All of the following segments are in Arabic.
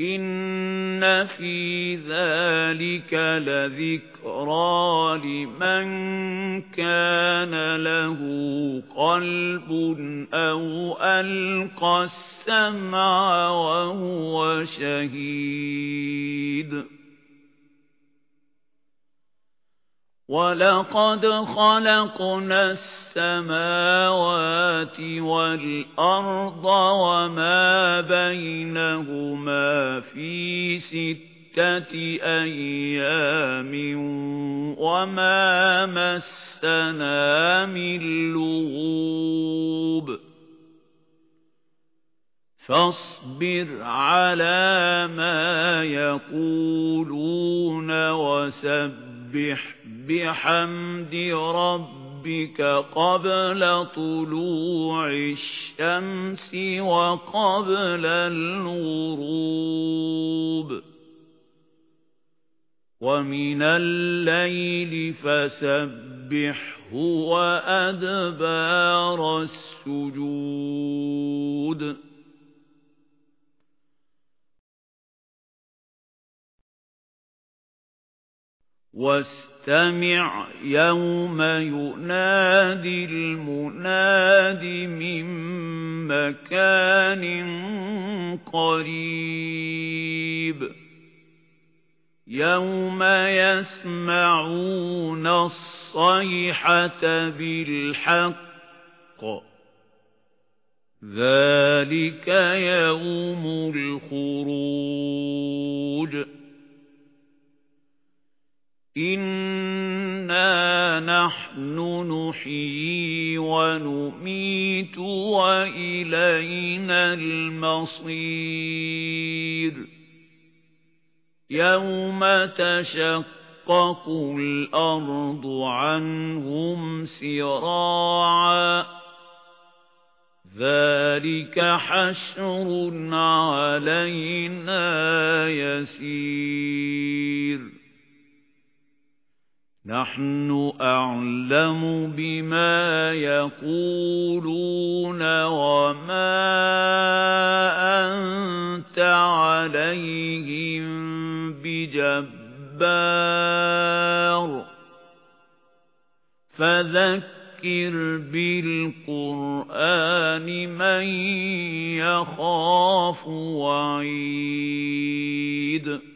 إِنَّ فِي ذَلِكَ لَذِكْرَى لِمَنْ كَانَ لَهُ قَلْبٌ أَوْ أَلْقَى السَّمْعَ وَهُوَ شَهِيدٌ وَلَقَدْ خَلَقْنَا السَّمَاوَاتِ وَالْأَرْضَ وَمَا بَيْنَهُمَا فِي سِتَّةِ أَيَّامٍ وَمَا مَسَّنَا مِن لُّغُوبٍ فاصبر على ما يقولون وسبح بحمد ربك قبل طلوع الشمس وقبل الغروب. ومن الليل فسبحه وأدبار السجود. واستمع يوم ينادي المناد من مكان قريب. يوم يسمعون الصيحة بالحق. ذلك يوم الخروج. إِنَّا نَحْنُ نُحْيِي وَنُمِيتُ وَإِلَيْنَا الْمَصِيرُ. يَوْمَ تَشَقَّقُ الْأَرْضُ عَنْهُمْ سِرَاعًا. ذَلِكَ حَشْرٌ عَلَيْنَا يَسِيرٌ. نَحْنُ أَعْلَمُ بِمَا يَقُولُونَ وَمَا أَنْتَ عَلَيْهِمْ بِجَبَّارٍ. فَذَكِّرْ بِالْقُرْآنِ مَن يَخَافُ وَعِيدٍ.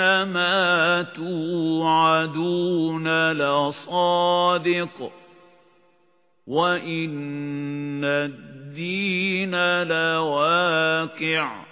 إِنَّمَا تُوعَدُونَ لَصَادِقٌ وَإِنَّ الدِّينَ لَوَاقِعٌ